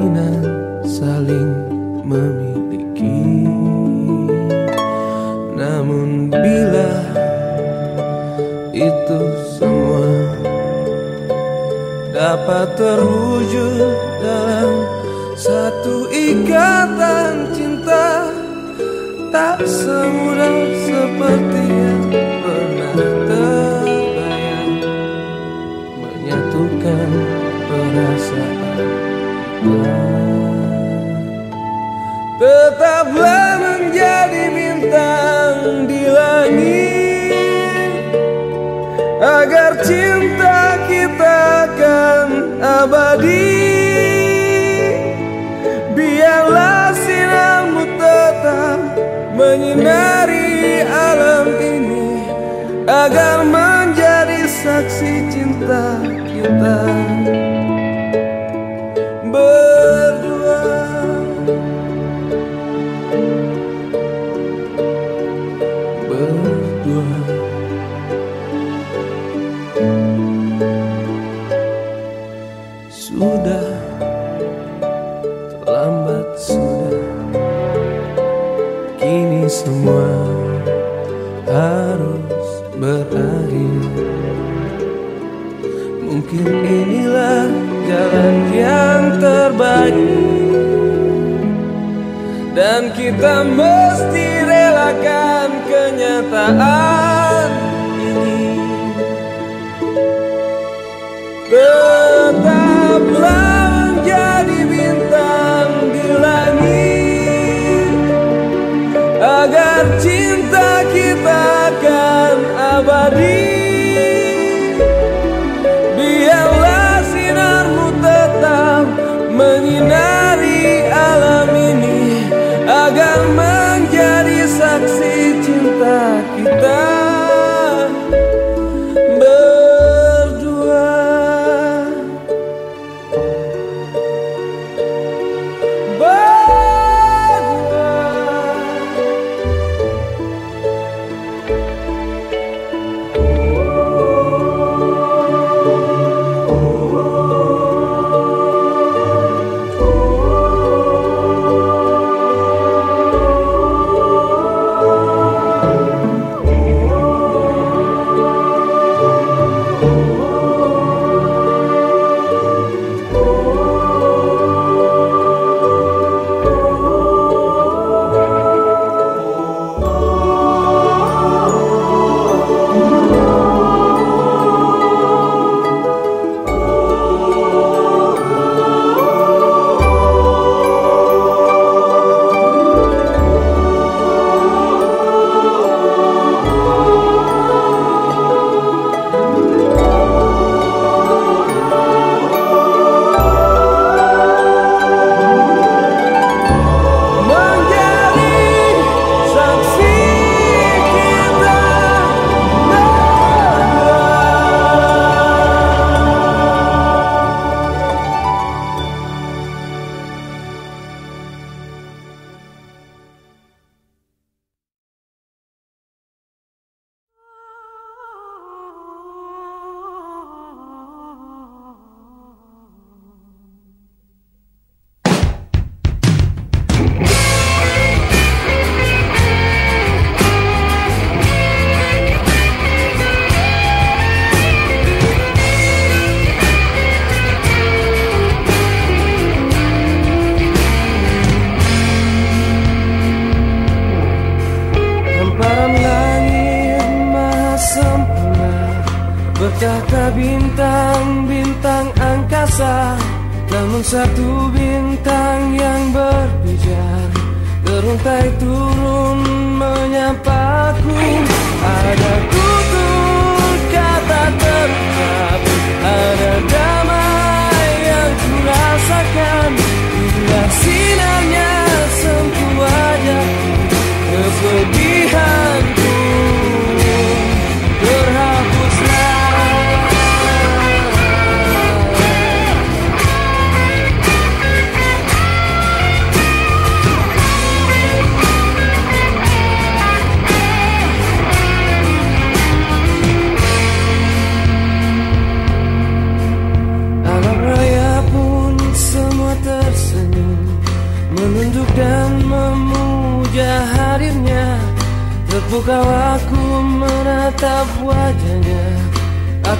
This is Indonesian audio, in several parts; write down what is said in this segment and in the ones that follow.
keinginan saling memiliki. Namun bila itu semua dapat terwujud dalam satu ikatan cinta Tak semudah seperti Tetaplah menjadi bintang di langit Agar cinta kita akan abadi. Biarlah sinarmu tetap menyinari alam ini Agar menjadi saksi cinta kita. Dan kita mesti relakan kenyataan ini. Tetaplah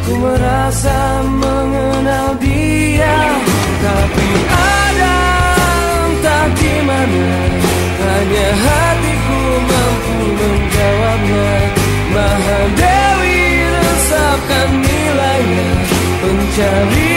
Aku merasa mengenal dia. Tapi ada entah gimana Hanya hatiku mampu menjawabnya. Maha Dewi resapkan nilainya. Pencari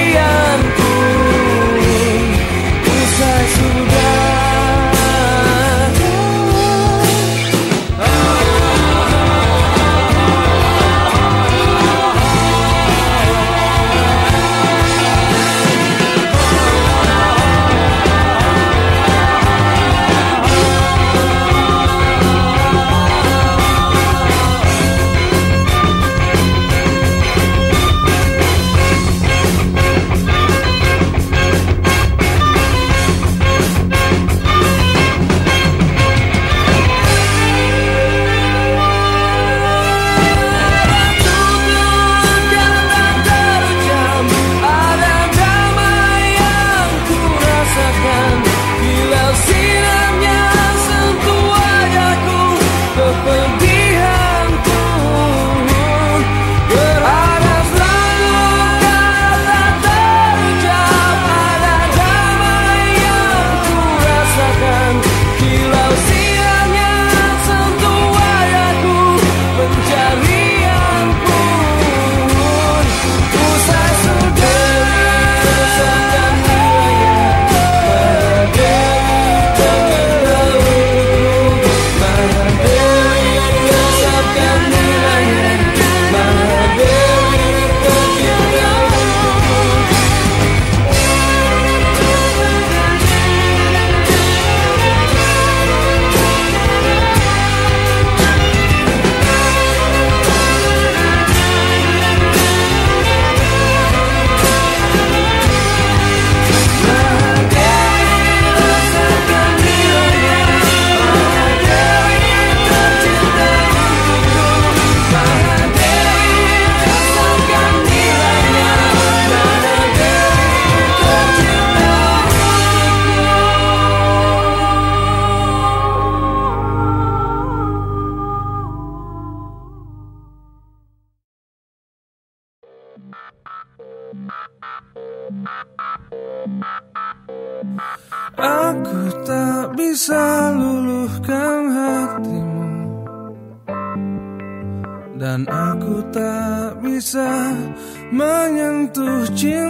menyentuh cintamu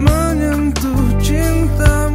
menyentuh cintamu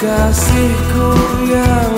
kasihku yang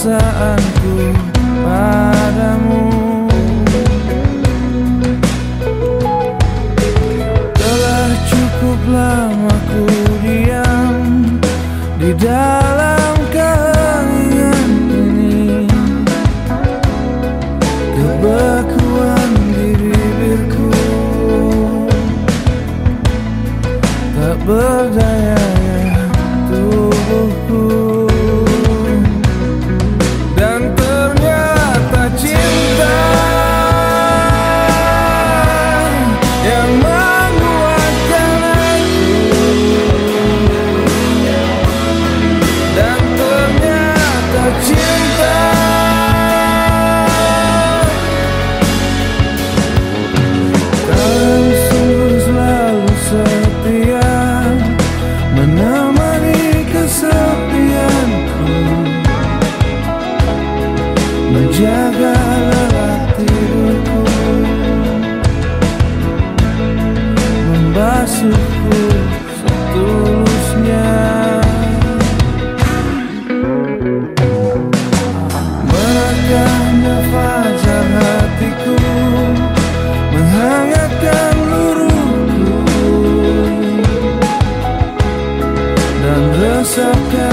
perasaanku Dan